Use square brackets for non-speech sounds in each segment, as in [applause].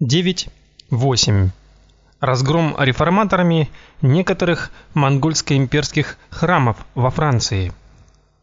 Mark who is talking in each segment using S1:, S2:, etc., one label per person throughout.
S1: 9.8. Разгром реформаторами некоторых монгольско-имперских храмов во Франции.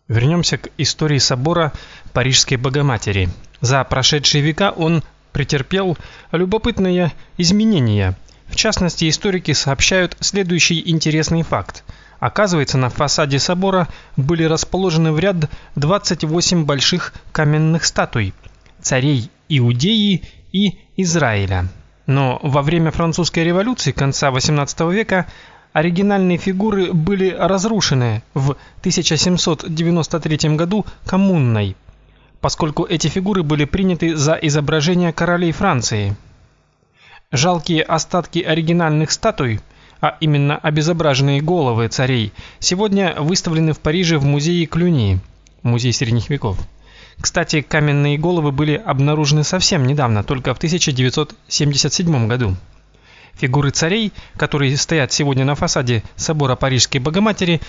S1: Вернемся к истории собора Парижской Богоматери. За прошедшие века он претерпел любопытные изменения. В частности, историки сообщают следующий интересный факт. Оказывается, на фасаде собора были расположены в ряд 28 больших каменных статуй царей Иудеи и Израиля. Но во время французской революции конца XVIII века оригинальные фигуры были разрушены в 1793 году коммунной, поскольку эти фигуры были приняты за изображения королей Франции. Жалкие остатки оригинальных статуй, а именно обезображенные головы царей, сегодня выставлены в Париже в музее Клюни, музей средних веков. Кстати, каменные головы были обнаружены совсем недавно, только в 1977 году. Фигуры царей, которые стоят сегодня на фасаде собора Парижской Богоматери,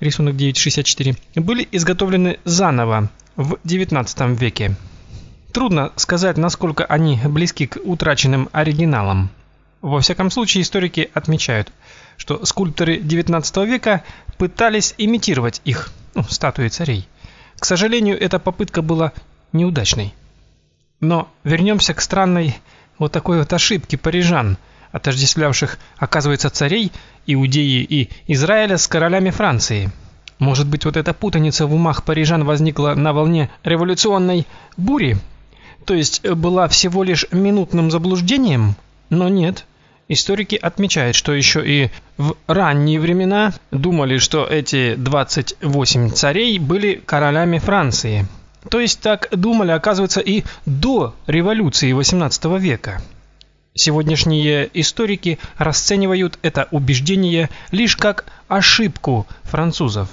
S1: рисунок 964, были изготовлены заново в XIX веке. Трудно сказать, насколько они близки к утраченным оригиналам. Во всяком случае, историки отмечают, что скульпторы XIX века пытались имитировать их, ну, статуи царей. К сожалению, эта попытка была неудачной. Но вернемся к странной вот такой вот ошибке парижан, отождествлявших, оказывается, царей Иудеи и Израиля с королями Франции. Может быть, вот эта путаница в умах парижан возникла на волне революционной бури, то есть была всего лишь минутным заблуждением? Но нет. Историки отмечают, что еще и в ранние времена думали, что эти 28 царей были королями Франции. То есть так думали, оказывается, и до революции XVIII века. Сегодняшние историки расценивают это убеждение лишь как ошибку французов.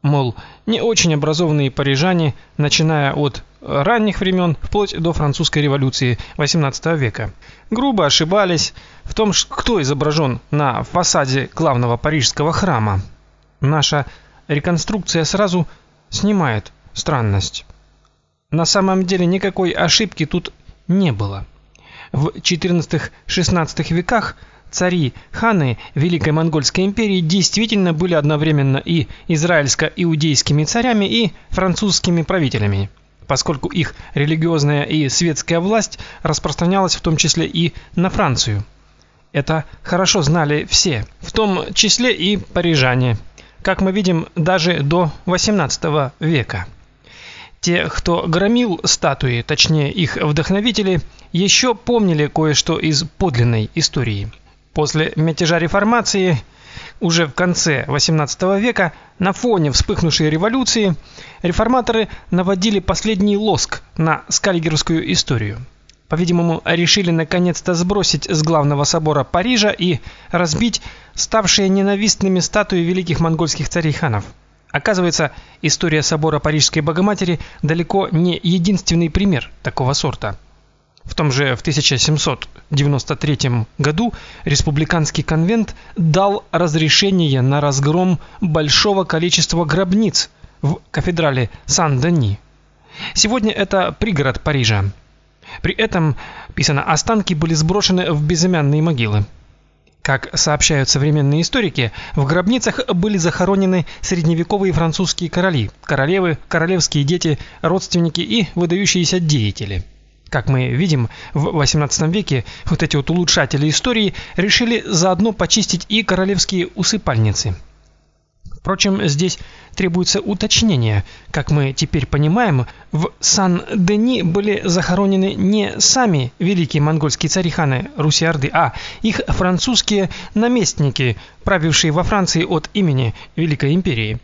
S1: Мол, не очень образованные парижане, начиная от ранних времен вплоть до французской революции XVIII века. Грубо ошибались в том, кто изображен на фасаде главного парижского храма. Наша реконструкция сразу снимает странность. На самом деле никакой ошибки тут не было. В XIV-XVI веках цари ханы Великой Монгольской империи действительно были одновременно и израильско-иудейскими царями, и французскими правителями поскольку их религиозная и светская власть распространялась в том числе и на Францию. Это хорошо знали все, в том числе и парижане, как мы видим, даже до XVIII века. Те, кто громил статуи, точнее их вдохновители, еще помнили кое-что из подлинной истории. После мятежа реформации уже в конце XVIII века на фоне вспыхнувшей революции реформаторы наводили последний лоск на скальгерскую историю. По-видимому, решили наконец-то сбросить с главного собора Парижа и разбить ставшие ненавистными статуи великих монгольских царей-ханов. Оказывается, история собора Парижской Богоматери далеко не единственный пример такого сорта. В том же в 1793 году республиканский конвент дал разрешение на разгром большого количества гробниц в кафедрале Сан-Дени. Сегодня это пригород Парижа. При этом, писано, останки были сброшены в безымянные могилы. Как сообщают современные историки, в гробницах были захоронены средневековые французские короли, королевы, королевские дети, родственники и выдающиеся деятели. Как мы видим, в XVIII веке вот эти вот улучшатели истории решили заодно почистить и королевские усыпальницы. Впрочем, здесь требуется уточнение. Как мы теперь понимаем, в Сан-Дени были захоронены не сами великие монгольские цари-ханы Руси-Орды, а их французские наместники, правившие во Франции от имени Великой империи.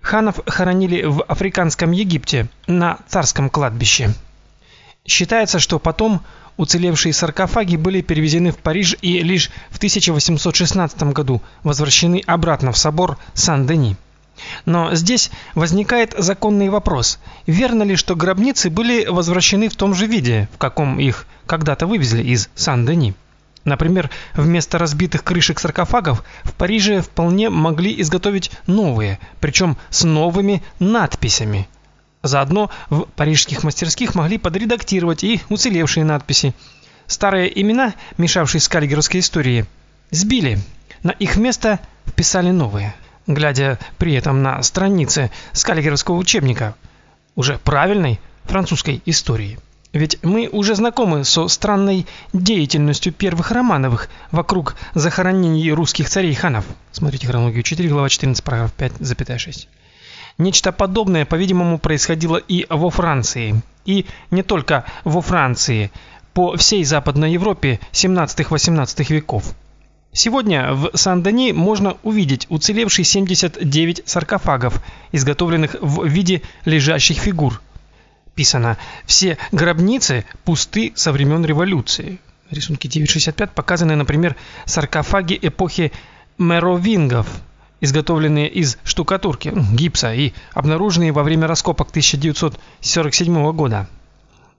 S1: Ханов хоронили в африканском Египте на царском кладбище. Считается, что потом уцелевшие саркофаги были перевезены в Париж и лишь в 1816 году возвращены обратно в собор Сан-Дени. Но здесь возникает законный вопрос: верно ли, что гробницы были возвращены в том же виде, в каком их когда-то вывезли из Сан-Дени? Например, вместо разбитых крышек саркофагов в Париже вполне могли изготовить новые, причем с новыми надписями. Заодно в парижских мастерских могли подредактировать и уцелевшие надписи. Старые имена, мешавшие с каллигеровской историей, сбили. На их место вписали новые. Глядя при этом на страницы скаллигеровского учебника уже правильной французской истории. Ведь мы уже знакомы со странной деятельностью первых Романовых вокруг захоронений русских царей-ханов. Смотрите хронологию 4, глава 14, параграф 5,6. Нечто подобное, по-видимому, происходило и во Франции. И не только во Франции, по всей Западной Европе 17-18 веков. Сегодня в Сан-Дени можно увидеть уцелевшие 79 саркофагов, изготовленных в виде лежащих фигур. Писано: "Все гробницы пусты со времен революции". Рисунки 965 показаны, например, саркофаги эпохи меровингов, изготовленные из штукатурки, гипса и обнаруженные во время раскопок 1947 года.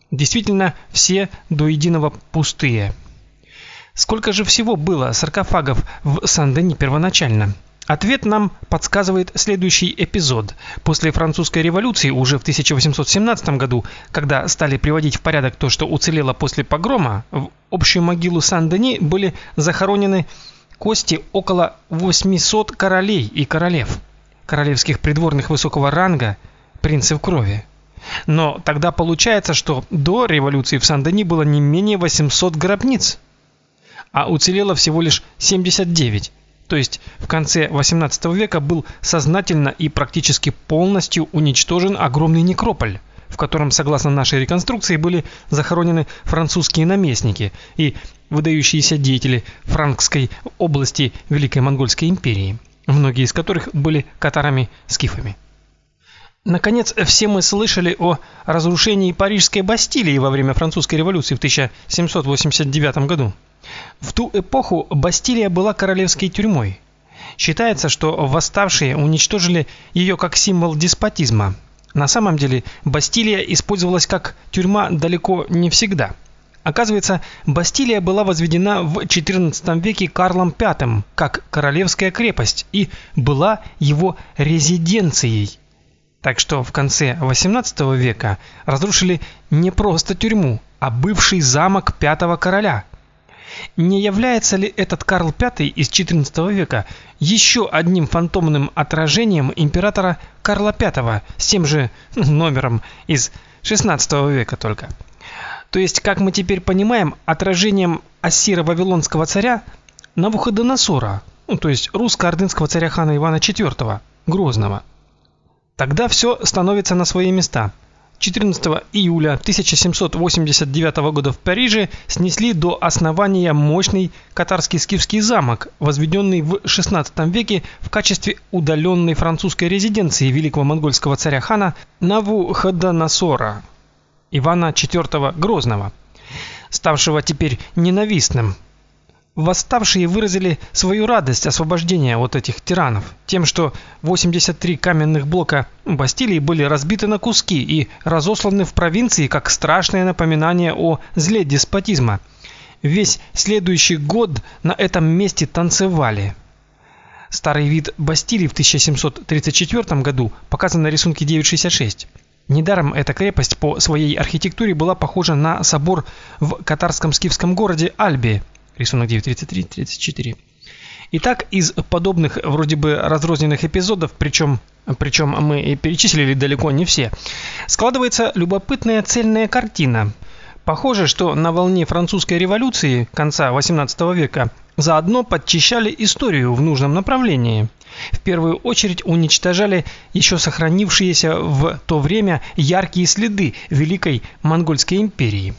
S1: Действительно, все до единого пустые. Сколько же всего было саркофагов в Сан-Дени первоначально? Ответ нам подсказывает следующий эпизод. После французской революции уже в 1817 году, когда стали приводить в порядок то, что уцелело после погрома, в общую могилу Сан-Дени были захоронены кости около 800 королей и королев, королевских придворных высокого ранга, принцев крови. Но тогда получается, что до революции в Сан-Дени было не менее 800 гробниц а уцелело всего лишь 79. То есть в конце 18 века был сознательно и практически полностью уничтожен огромный некрополь, в котором, согласно нашей реконструкции, были захоронены французские наместники и выдающиеся деятели франкской области Великой Монгольской империи, многие из которых были катарами-скифами. Наконец, все мы слышали о разрушении Парижской Бастилии во время французской революции в 1789 году. В ту эпоху Бастилия была королевской тюрьмой. Считается, что восставшие уничтожили ее как символ деспотизма. На самом деле, Бастилия использовалась как тюрьма далеко не всегда. Оказывается, Бастилия была возведена в XIV веке Карлом V как королевская крепость и была его резиденцией. Так что в конце XVIII века разрушили не просто тюрьму, а бывший замок пятого короля – не является ли этот Карл V из XIV века еще одним фантомным отражением императора Карла V с тем же [laughs] номером из XVI века только? То есть, как мы теперь понимаем, отражением ассиро-вавилонского царя Навуходоносора, ну, то есть русско-ордынского царя хана Ивана IV Грозного. Тогда все становится на свои места – 14 июля 1789 года в Париже снесли до основания мощный катарский скифский замок, возведенный в XVI веке в качестве удаленной французской резиденции великого монгольского царя хана Навуходоносора Ивана IV Грозного, ставшего теперь ненавистным Восставшие выразили свою радость освобождения от этих тиранов тем, что 83 каменных блока Бастилии были разбиты на куски и разосланы в провинции как страшное напоминание о зле деспотизма. Весь следующий год на этом месте танцевали. Старый вид Бастилии в 1734 году показан на рисунке 966. Недаром эта крепость по своей архитектуре была похожа на собор в катарском скифском городе Альбе рисунок 9.33-34. Итак, из подобных вроде бы разрозненных эпизодов, причем причем мы перечислили далеко не все, складывается любопытная цельная картина. Похоже, что на волне французской революции конца XVIII века заодно подчищали историю в нужном направлении. В первую очередь уничтожали еще сохранившиеся в то время яркие следы Великой Монгольской империи.